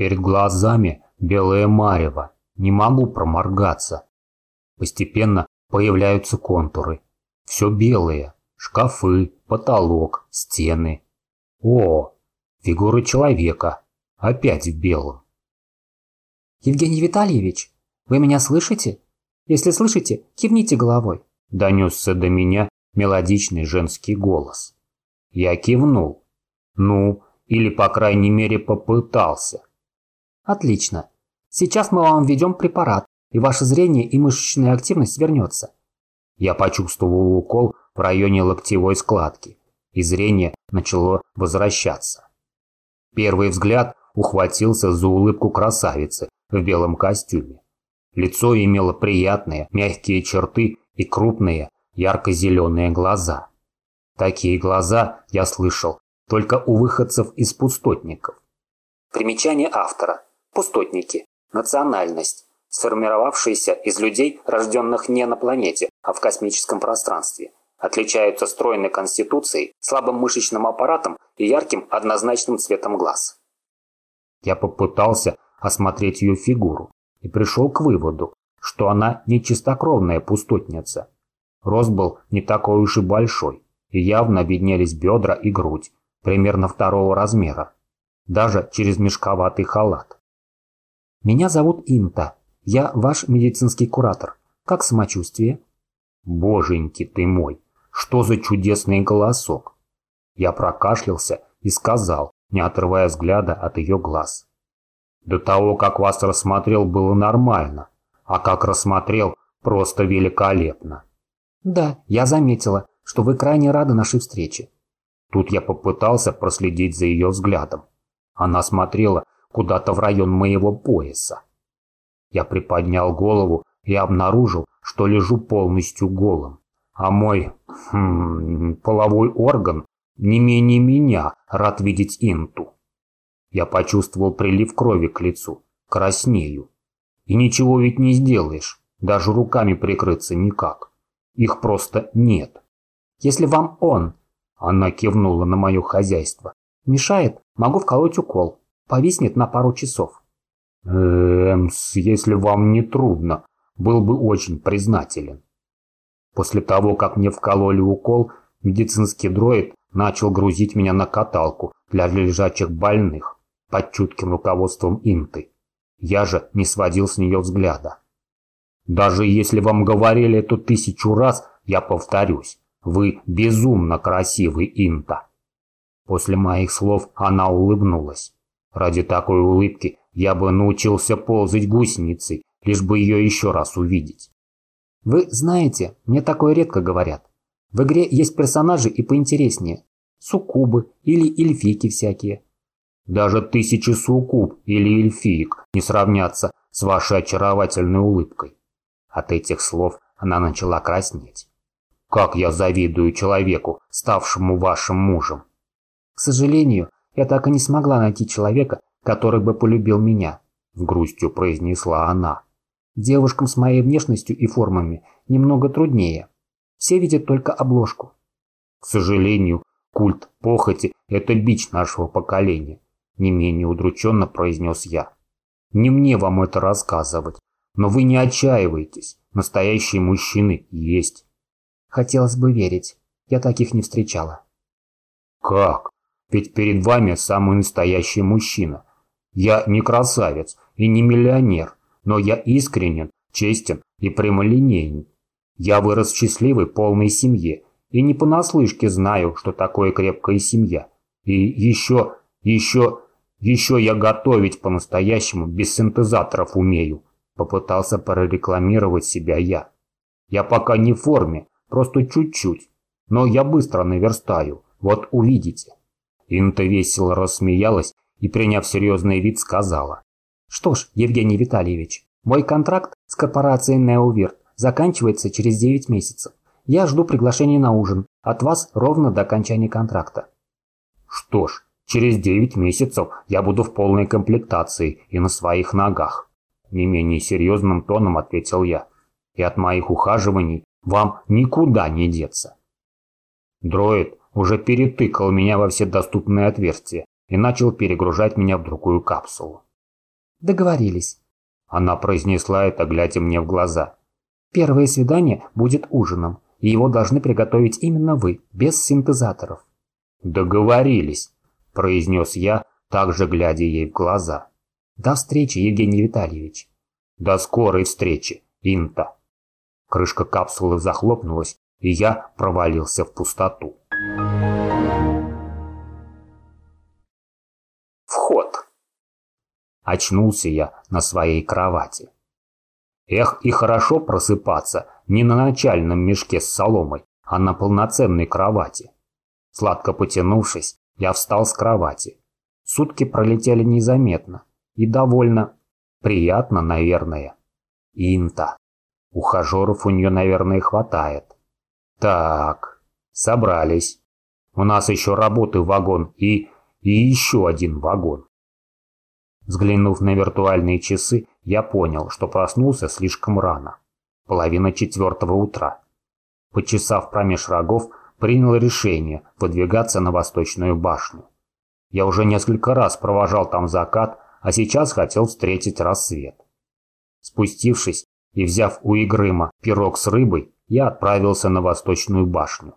Перед глазами белое марево, не могу проморгаться. Постепенно появляются контуры. Все белые, шкафы, потолок, стены. О, фигура человека, опять в белом. Евгений Витальевич, вы меня слышите? Если слышите, кивните головой. Донесся до меня мелодичный женский голос. Я кивнул. Ну, или по крайней мере попытался. Отлично. Сейчас мы вам введем препарат, и ваше зрение и мышечная активность вернется. Я почувствовал укол в районе локтевой складки, и зрение начало возвращаться. Первый взгляд ухватился за улыбку красавицы в белом костюме. Лицо имело приятные, мягкие черты и крупные, ярко-зеленые глаза. Такие глаза я слышал только у выходцев из пустотников. Примечание автора. Пустотники. Национальность. Сформировавшиеся из людей, рожденных не на планете, а в космическом пространстве. Отличаются стройной конституцией, слабым мышечным аппаратом и ярким однозначным цветом глаз. Я попытался осмотреть ее фигуру и пришел к выводу, что она не чистокровная пустотница. Рост был не такой уж и большой, и явно виднелись бедра и грудь, примерно второго размера, даже через мешковатый халат. «Меня зовут Инта, я ваш медицинский куратор. Как самочувствие?» «Боженьки ты мой, что за чудесный голосок!» Я прокашлялся и сказал, не отрывая взгляда от ее глаз. До того, как вас рассмотрел, было нормально, а как рассмотрел, просто великолепно. Да, я заметила, что вы крайне рады нашей встрече. Тут я попытался проследить за ее взглядом. Она смотрела куда-то в район моего пояса. Я приподнял голову и обнаружил, что лежу полностью голым. А мой хм, половой орган не менее меня рад видеть инту. Я почувствовал прилив крови к лицу, краснею. И ничего ведь не сделаешь, даже руками прикрыться никак. Их просто нет. Если вам он, она кивнула на мое хозяйство, мешает, могу вколоть укол. Повиснет на пару часов. Эм, если вам не трудно, был бы очень признателен. После того, как мне вкололи укол, медицинский дроид начал грузить меня на каталку для лежачих больных под чутким руководством Инты. Я же не сводил с нее взгляда. Даже если вам говорили это тысячу раз, я повторюсь. Вы безумно красивый, Инта. После моих слов она улыбнулась. Ради такой улыбки я бы научился ползать гусеницей, лишь бы ее еще раз увидеть. Вы знаете, мне такое редко говорят. В игре есть персонажи и поинтереснее. Суккубы или эльфийки всякие. Даже тысячи суккуб или эльфиек не сравнятся с вашей очаровательной улыбкой. От этих слов она начала краснеть. Как я завидую человеку, ставшему вашим мужем. К сожалению, я так и не смогла найти человека, который бы полюбил меня, с грустью произнесла она. Девушкам с моей внешностью и формами немного труднее. Все видят только обложку. К сожалению, культ похоти – это бич нашего поколения, не менее удрученно произнес я. Не мне вам это рассказывать, но вы не отчаивайтесь, настоящие мужчины есть. Хотелось бы верить, я таких не встречала. Как? Ведь перед вами самый настоящий мужчина. Я не красавец и не миллионер, но я искренен, честен и прямолинейен. Я вырос в счастливой, полной семье и не понаслышке знаю, что такое крепкая семья. И еще, еще, еще я готовить по-настоящему без синтезаторов умею. Попытался прорекламировать себя я. Я пока не в форме, просто чуть-чуть. Но я быстро наверстаю, вот увидите. Инта весело рассмеялась и, приняв серьезный вид, сказала. Что ж, Евгений Витальевич, мой контракт с корпорацией Неовирт заканчивается через 9 месяцев. Я жду приглашения на ужин от вас ровно до окончания контракта. Что ж, через 9 месяцев я буду в полной комплектации и на своих ногах. Не менее серьезным тоном ответил я. И от моих ухаживаний вам никуда не деться. Дроид уже перетыкал меня во все доступные отверстия и начал перегружать меня в другую капсулу. Договорились. Она произнесла это, глядя мне в глаза. Первое свидание будет ужином, и его должны приготовить именно вы, без синтезаторов. Договорились, произнес я, также глядя ей в глаза. До встречи, Евгений Витальевич. До скорой встречи, Инта. Крышка капсулы захлопнулась, и я провалился в пустоту. Вход. Очнулся я на своей кровати. Эх, и хорошо просыпаться не на начальном мешке с соломой, а на полноценной кровати. Сладко потянувшись, я встал с кровати. Сутки пролетели незаметно и довольно приятно, наверное. Инта. Ухажеров у нее, наверное, хватает. Так, собрались. У нас еще работы вагон и... и еще один вагон. Взглянув на виртуальные часы, я понял, что проснулся слишком рано. Половина четвертого утра. Почесав промеж рогов, принял решение выдвигаться на восточную башню. Я уже несколько раз провожал там закат, а сейчас хотел встретить рассвет. Спустившись и взяв у Игрыма пирог с рыбой, я отправился на восточную башню.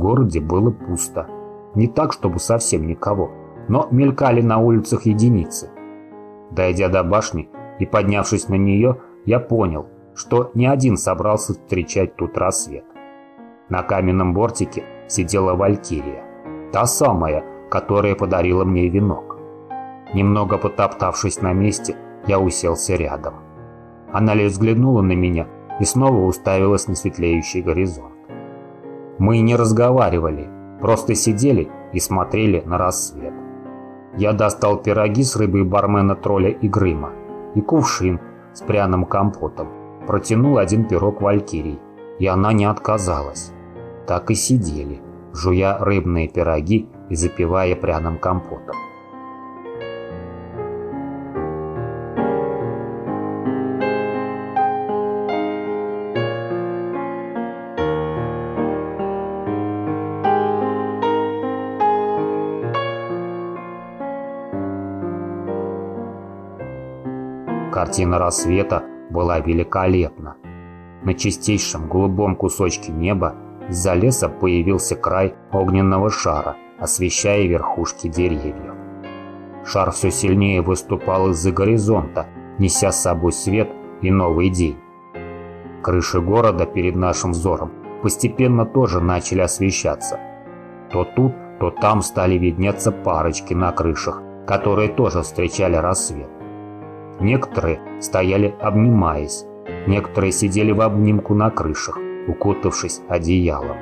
Городе было пусто. Не так, чтобы совсем никого, но мелькали на улицах единицы. Дойдя до башни и поднявшись на нее, я понял, что ни один собрался встречать тут рассвет. На каменном бортике сидела Валькирия, та самая, которая подарила мне венок. Немного потоптавшись на месте, я уселся рядом. Она лишь взглянула на меня и снова уставилась на светлеющий горизонт. Мы не разговаривали, просто сидели и смотрели на рассвет. Я достал пироги с рыбой бармена тролля и Грыма и кувшин с пряным компотом. Протянул один пирог Валькирии, и она не отказалась. Так и сидели, жуя рыбные пироги и запивая пряным компотом. Картина рассвета была великолепна. На чистейшем голубом кусочке неба из-за леса появился край огненного шара, освещая верхушки деревьев. Шар все сильнее выступал из-за горизонта, неся с собой свет и новый день. Крыши города перед нашим взором постепенно тоже начали освещаться. То тут, то там стали виднеться парочки на крышах, которые тоже встречали рассвет. Некоторые стояли обнимаясь, некоторые сидели в обнимку на крышах, укутавшись одеялом.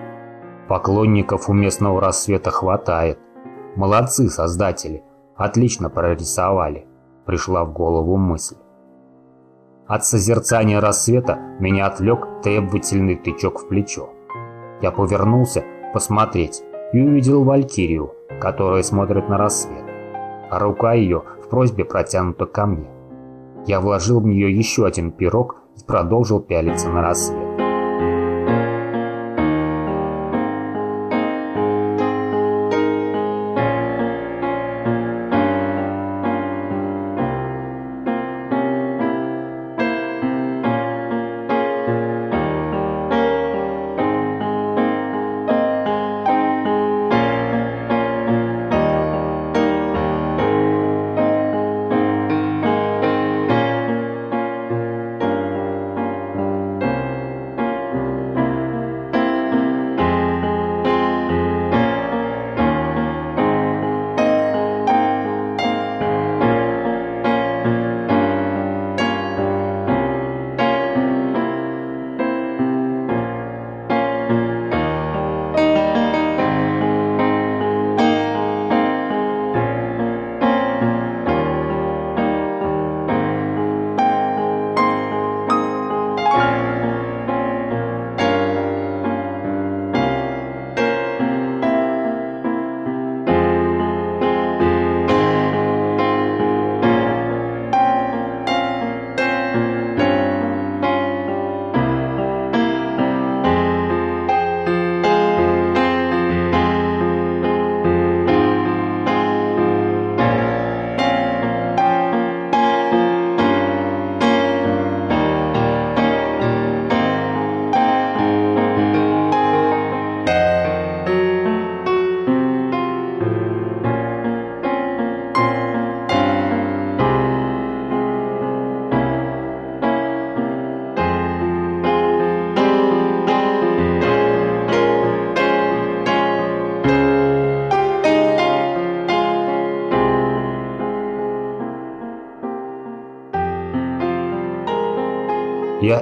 Поклонников у местного рассвета хватает. Молодцы создатели, отлично прорисовали, пришла в голову мысль. От созерцания рассвета меня отвлек требовательный тычок в плечо. Я повернулся посмотреть и увидел Валькирию, которая смотрит на рассвет, а рука ее в просьбе протянута ко мне. Я вложил в нее еще один пирог и продолжил пялиться на рассвет.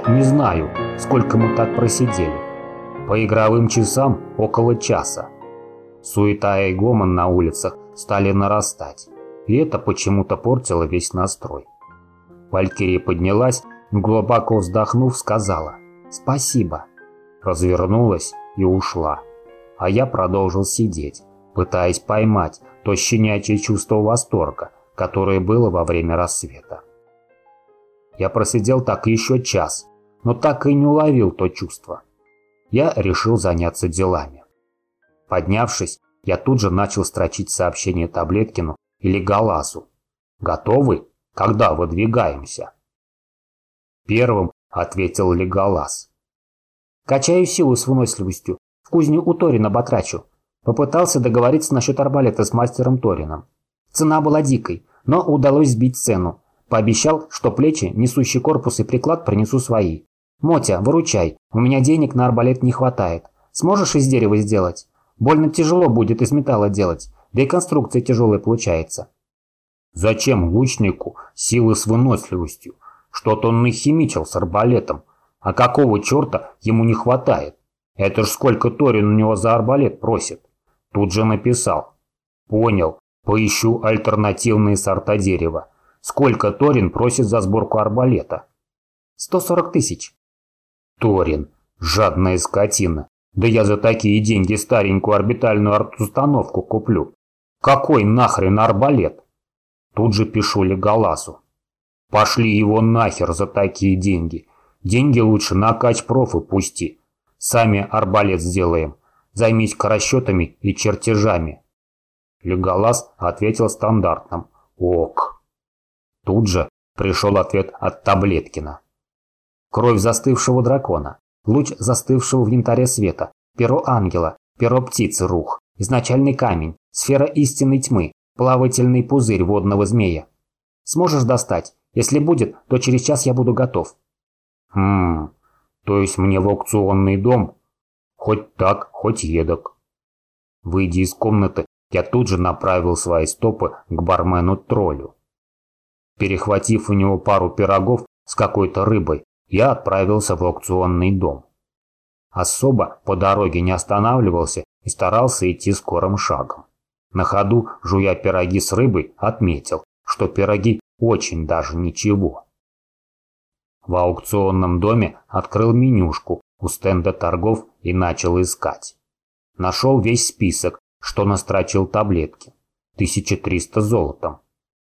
Не знаю, сколько мы так просидели. По игровым часам около часа. Суета и гомон на улицах стали нарастать, и это почему-то портило весь настрой. Валькирия поднялась, глубоко вздохнув, сказала «Спасибо», развернулась и ушла. А я продолжил сидеть, пытаясь поймать то щенячье чувство восторга, которое было во время рассвета. Я просидел так еще час, но так и не уловил то чувство. Я решил заняться делами. Поднявшись, я тут же начал строчить сообщение Таблеткину или Галасу. «Готовы? Когда выдвигаемся?» Первым ответил Леголас. «Качаю силу с выносливостью. В кузню у Торина батрачу. Попытался договориться насчет арбалета с мастером Торином. Цена была дикой, но удалось сбить цену. Пообещал, что плечи, несущий корпус и приклад принесу свои. «Мотя, выручай, у меня денег на арбалет не хватает. Сможешь из дерева сделать? Больно тяжело будет из металла делать, да и конструкция тяжелая получается». «Зачем лучнику силы с выносливостью? Что-то он нахимичил с арбалетом. А какого черта ему не хватает? Это ж сколько Торин у него за арбалет просит?» Тут же написал. «Понял, поищу альтернативные сорта дерева. Сколько Торин просит за сборку арбалета?» «140 тысяч». Торин, жадная скотина. Да я за такие деньги старенькую орбитальную арт-установку куплю. Какой нахрен арбалет? Тут же пишу Леголасу. Пошли его нахер за такие деньги. Деньги лучше на кач-профы пусти. Сами арбалет сделаем. Займись-ка расчетами и чертежами. Леголас ответил стандартным. Ок. Тут же пришел ответ от Таблеткина. Кровь застывшего дракона, луч застывшего в янтаре света, перо ангела, перо птицы рух, изначальный камень, сфера истинной тьмы, плавательный пузырь водного змея. Сможешь достать? Если будет, то через час я буду готов. Хм, то есть мне в аукционный дом? Хоть так, хоть едок. Выйдя из комнаты, я тут же направил свои стопы к бармену-троллю. Перехватив у него пару пирогов с какой-то рыбой, я отправился в аукционный дом. Особо по дороге не останавливался и старался идти скорым шагом. На ходу, жуя пироги с рыбой, отметил, что пироги очень даже ничего. В аукционном доме открыл менюшку у стенда торгов и начал искать. Нашел весь список, что настрочил таблетки. 1300 золотом.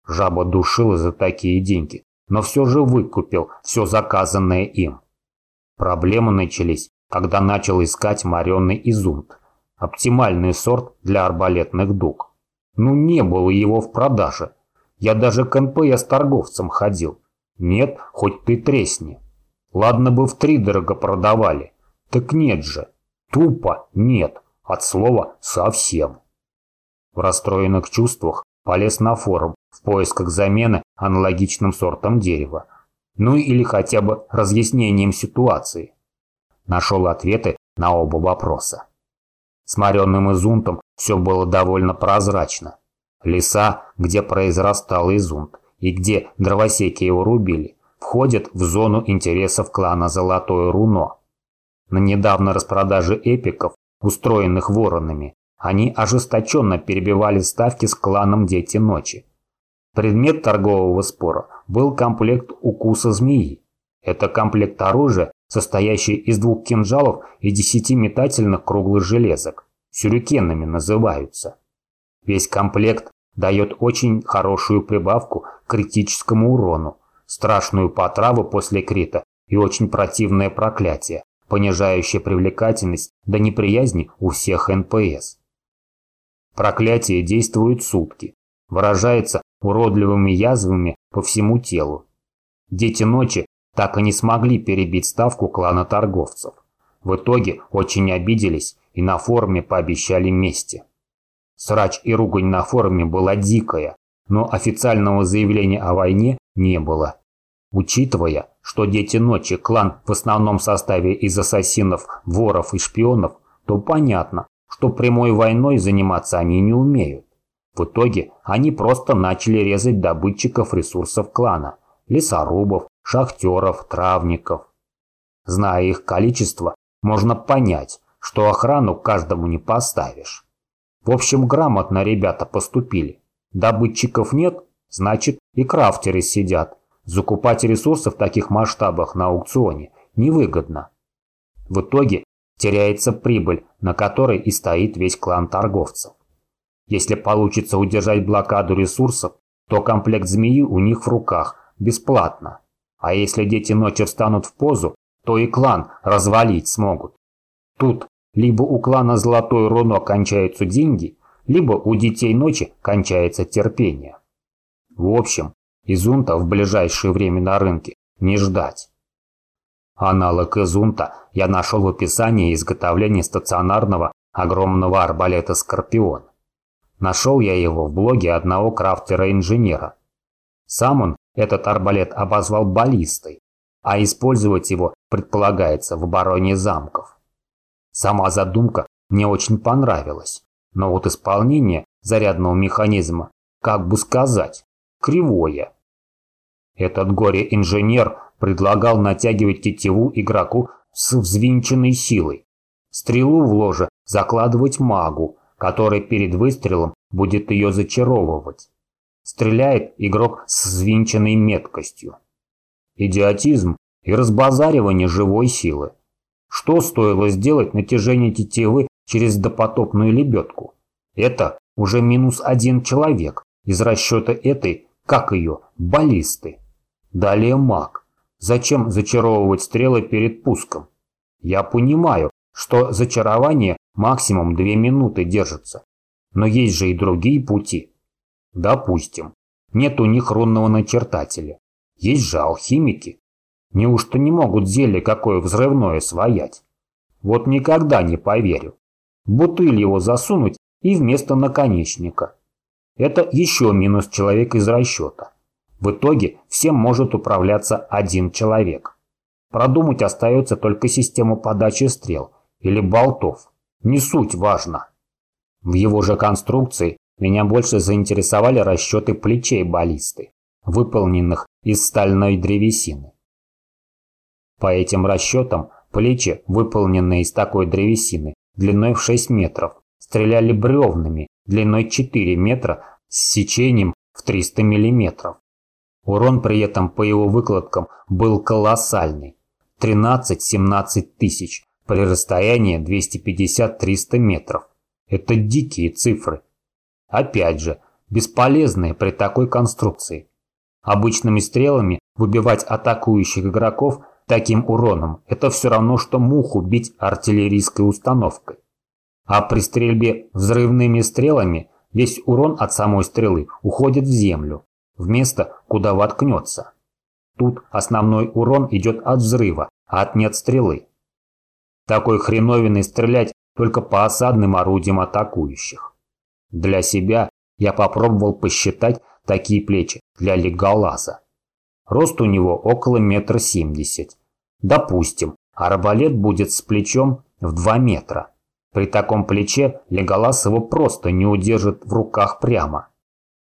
Жаба душила за такие деньги, но все же выкупил все заказанное им. Проблемы начались, когда начал искать мореный изумт, оптимальный сорт для арбалетных дуг. Ну не было его в продаже. Я даже к НПС торговцам ходил. Нет, хоть ты тресни. Ладно бы втридорога продавали. Так нет же. Тупо нет. От слова совсем. В расстроенных чувствах полез на форум в поисках замены аналогичным сортом дерева. Ну или хотя бы разъяснением ситуации. Нашел ответы на оба вопроса. С моренным изунтом все было довольно прозрачно. Леса, где произрастал изунт, и где дровосеки его рубили, входят в зону интересов клана Золотое Руно. На недавно распродаже эпиков, устроенных воронами, они ожесточенно перебивали ставки с кланом Дети Ночи. Предмет торгового спора был комплект укуса змеи. Это комплект оружия, состоящий из двух кинжалов и десяти метательных круглых железок. Сюрикенами называются. Весь комплект дает очень хорошую прибавку к критическому урону, страшную потраву после крита и очень противное проклятие, понижающее привлекательность до неприязни у всех НПС. Проклятие действует сутки, выражается уродливыми язвами по всему телу. Дети ночи так и не смогли перебить ставку клана торговцев. В итоге очень обиделись и на форуме пообещали мести. Срач и ругань на форуме была дикая, но официального заявления о войне не было. Учитывая, что Дети Ночи клан в основном составе из ассасинов, воров и шпионов, то понятно, что прямой войной заниматься они не умеют. В итоге они просто начали резать добытчиков ресурсов клана, лесорубов, шахтеров, травников. Зная их количество, можно понять, что охрану каждому не поставишь. В общем, грамотно ребята поступили. Добытчиков нет, значит и крафтеры сидят. Закупать ресурсы в таких масштабах на аукционе невыгодно. В итоге теряется прибыль, на которой и стоит весь клан торговцев. Если получится удержать блокаду ресурсов, то комплект змеи у них в руках бесплатно. А если дети ночи встанут в позу, то и клан развалить смогут. Тут либо у клана Золотой Руно кончаются деньги, либо у детей ночи кончается терпение. В общем, изунта в ближайшее время на рынке не ждать. Аналог изунта я нашел в описании изготовления стационарного огромного арбалета «Скорпион». Нашел я его в блоге одного крафтера-инженера. Сам он этот арбалет обозвал баллистой, а использовать его предполагается в обороне замков. Сама задумка мне очень понравилась, но вот исполнение зарядного механизма, как бы сказать, кривое. Этот горе-инженер предлагал натягивать тетиву игроку с взвинченной силой. Стрелу в ложе закладывать магу, который перед выстрелом будет ее зачаровывать. Стреляет игрок с взвинченной меткостью. Идиотизм и разбазаривание живой силы. Что стоило сделать натяжение тетивы через допотопную лебедку? Это уже минус один человек из расчета этой, как ее, баллисты. Далее маг. Зачем зачаровывать стрелы перед пуском? Я понимаю, что зачарование максимум две минуты держится. Но есть же и другие пути. Допустим, нет у них рунного начертателя. Есть же алхимики. Неужто не могут зелье какое взрывное своять? Вот никогда не поверю. Бутыль его засунуть и вместо наконечника. Это еще минус человек из расчета. В итоге всем может управляться один человек. Продумать остается только систему подачи стрел или болтов. Не суть важно. В его же конструкции меня больше заинтересовали расчеты плечей баллисты, выполненных из стальной древесины. По этим расчетам, плечи, выполненные из такой древесины, длиной в 6 метров, стреляли бревнами длиной 4 метра с сечением в 300 миллиметров. Урон при этом по его выкладкам был колоссальный – 13-17 тысяч при расстоянии 250-300 метров. Это дикие цифры. Опять же, бесполезные при такой конструкции. Обычными стрелами выбивать атакующих игроков таким уроном – это все равно, что муху бить артиллерийской установкой. А при стрельбе взрывными стрелами весь урон от самой стрелы уходит в землю, в место, куда воткнется. Тут основной урон идет от взрыва, а от нет стрелы. Такой хреновиной стрелять только по осадным орудиям атакующих. Для себя я попробовал посчитать такие плечи для леголаза. Рост у него около метра семьдесят, Допустим, арбалет будет с плечом в 2 метра. При таком плече Леголас его просто не удержит в руках прямо.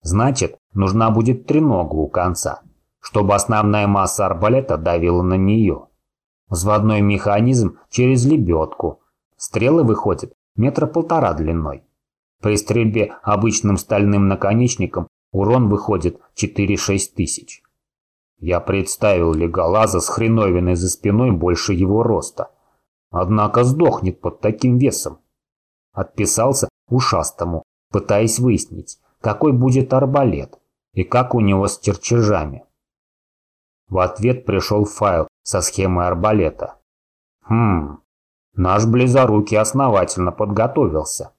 Значит, нужна будет тренога у конца, чтобы основная масса арбалета давила на нее. Взводной механизм через лебедку. Стрелы выходят метра полтора длиной. При стрельбе обычным стальным наконечником урон выходит 4-6 тысяч. Я представил Леголаза с хреновиной за спиной больше его роста. Однако сдохнет под таким весом. Отписался ушастому, пытаясь выяснить, какой будет арбалет и как у него с чертежами. В ответ пришел файл со схемой арбалета. Хм, наш близорукий основательно подготовился.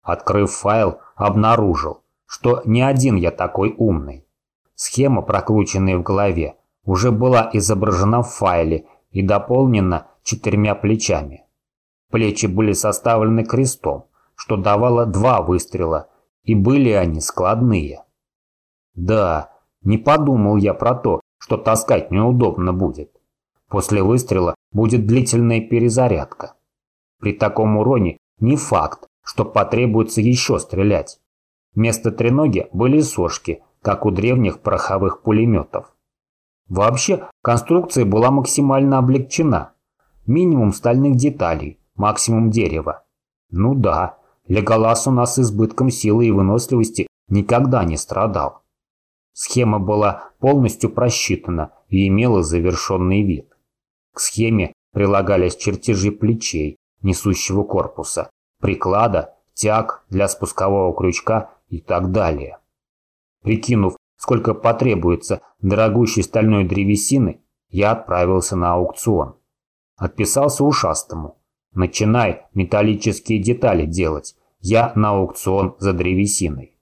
Открыв файл, обнаружил, что не один я такой умный. Схема, прокрученная в голове, уже была изображена в файле и дополнена четырьмя плечами. Плечи были составлены крестом, что давало два выстрела, и были они складные. Да, не подумал я про то, что таскать неудобно будет. После выстрела будет длительная перезарядка. При таком уроне не факт, что потребуется еще стрелять. Вместо треноги были сошки, как у древних пороховых пулеметов. Вообще, конструкция была максимально облегчена. Минимум стальных деталей, максимум дерева. Ну да, Леголас у нас избытком силы и выносливости никогда не страдал. Схема была полностью просчитана и имела завершенный вид. К схеме прилагались чертежи плечей, несущего корпуса, приклада, тяг для спускового крючка и так далее. Прикинув, сколько потребуется дорогущей стальной древесины, я отправился на аукцион. Отписался ушастому. Начинай металлические детали делать. Я на аукцион за древесиной.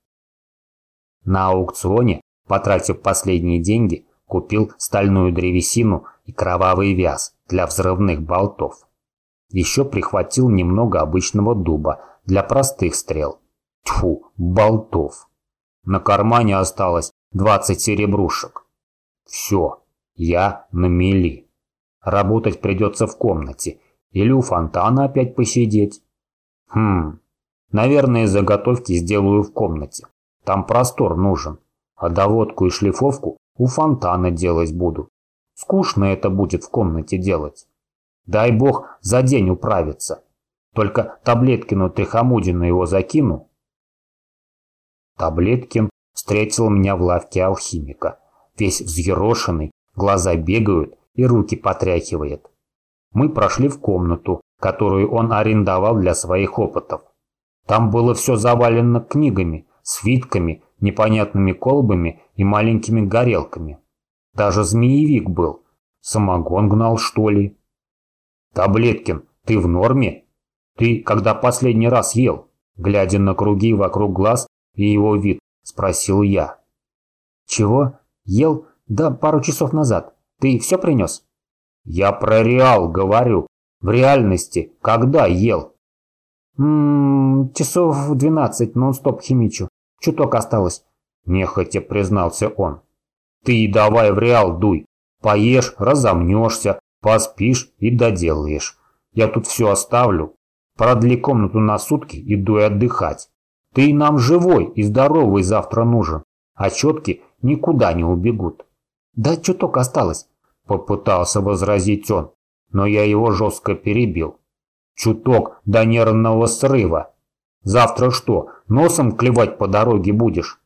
На аукционе, потратив последние деньги, купил стальную древесину и кровавый вяз для взрывных болтов. Еще прихватил немного обычного дуба для простых стрел. Тьфу, болтов. На кармане осталось 20 серебрушек. Все, я на мели. Работать придется в комнате или у фонтана опять посидеть. Хм, наверное, заготовки сделаю в комнате. Там простор нужен. А доводку и шлифовку у фонтана делать буду. Скучно это будет в комнате делать. Дай бог за день управиться. Только Таблеткину Трихомудину его закину. Таблеткин встретил меня в лавке алхимика. Весь взъерошенный, глаза бегают и руки потряхивает. Мы прошли в комнату, которую он арендовал для своих опытов. Там было все завалено книгами, свитками, непонятными колбами и маленькими горелками. Даже змеевик был. Самогон гнал, что ли? Таблеткин, ты в норме? Ты когда последний раз ел? Глядя на круги вокруг глаз и его вид, спросил я. Чего? Ел? Да, пару часов назад. Ты все принес? Я про реал говорю. В реальности, когда ел? Ммм, часов в двенадцать нон-стоп химичу. Чуток осталось. Нехотя признался он. Ты давай в реал дуй. Поешь, разомнешься, поспишь и доделаешь. Я тут все оставлю. Продли комнату на сутки и дуй отдыхать. Ты нам живой и здоровый завтра нужен, а четки никуда не убегут. Да чуток осталось, попытался возразить он, но я его жестко перебил. Чуток до нервного срыва. Завтра что, носом клевать по дороге будешь?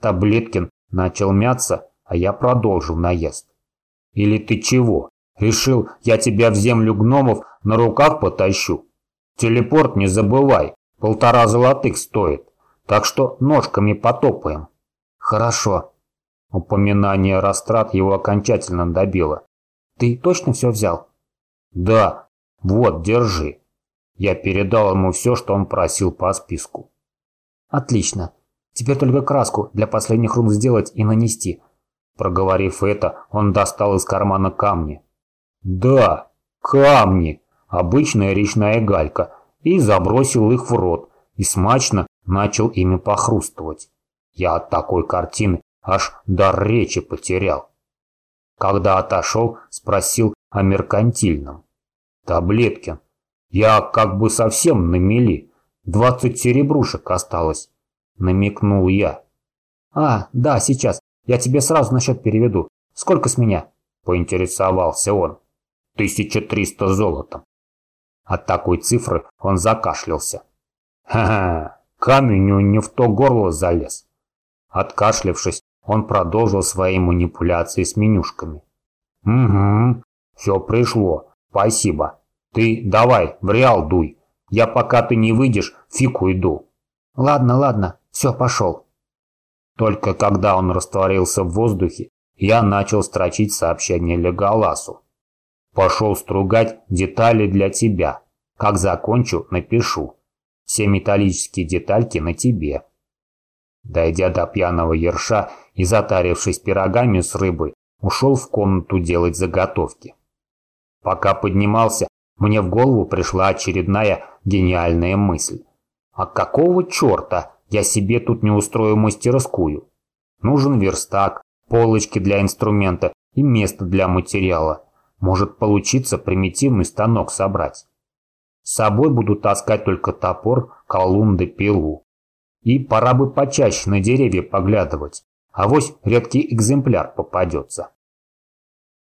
Таблеткин Начал мяться, а я продолжил наезд. Или ты чего? Решил, я тебя в землю гномов на руках потащу? Телепорт не забывай, полтора золотых стоит. Так что ножками потопаем. Хорошо. Упоминание растрат его окончательно добило. Ты точно все взял? Да. Вот, держи. Я передал ему все, что он просил по списку. Отлично. Теперь только краску для последних рун сделать и нанести. Проговорив это, он достал из кармана камни. Да, камни, обычная речная галька, и забросил их в рот, и смачно начал ими похрустывать. Я от такой картины аж дар речи потерял. Когда отошел, спросил о меркантильном. Таблеткин, я как бы совсем на мели, двадцать серебрушек осталось намекнул я. «А, да, сейчас. Я тебе сразу на счет переведу. Сколько с меня?» – поинтересовался он. «Тысяча триста золотом». От такой цифры он закашлялся. «Ха-ха, камень не в то горло залез». Откашлявшись, он продолжил свои манипуляции с менюшками. «Угу, все пришло. Спасибо. Ты давай, в реал дуй. Я пока ты не выйдешь, фику иду». «Ладно, ладно. Все, пошел. Только когда он растворился в воздухе, я начал строчить сообщение Леголасу. Пошел стругать детали для тебя. Как закончу, напишу. Все металлические детальки на тебе. Дойдя до пьяного ерша и затарившись пирогами с рыбой, ушел в комнату делать заготовки. Пока поднимался, мне в голову пришла очередная гениальная мысль. А какого черта я себе тут не устрою мастерскую. Нужен верстак, полочки для инструмента и место для материала. Может получиться примитивный станок собрать. С собой буду таскать только топор, колун да пилу. И пора бы почаще на деревья поглядывать, а вось редкий экземпляр попадется.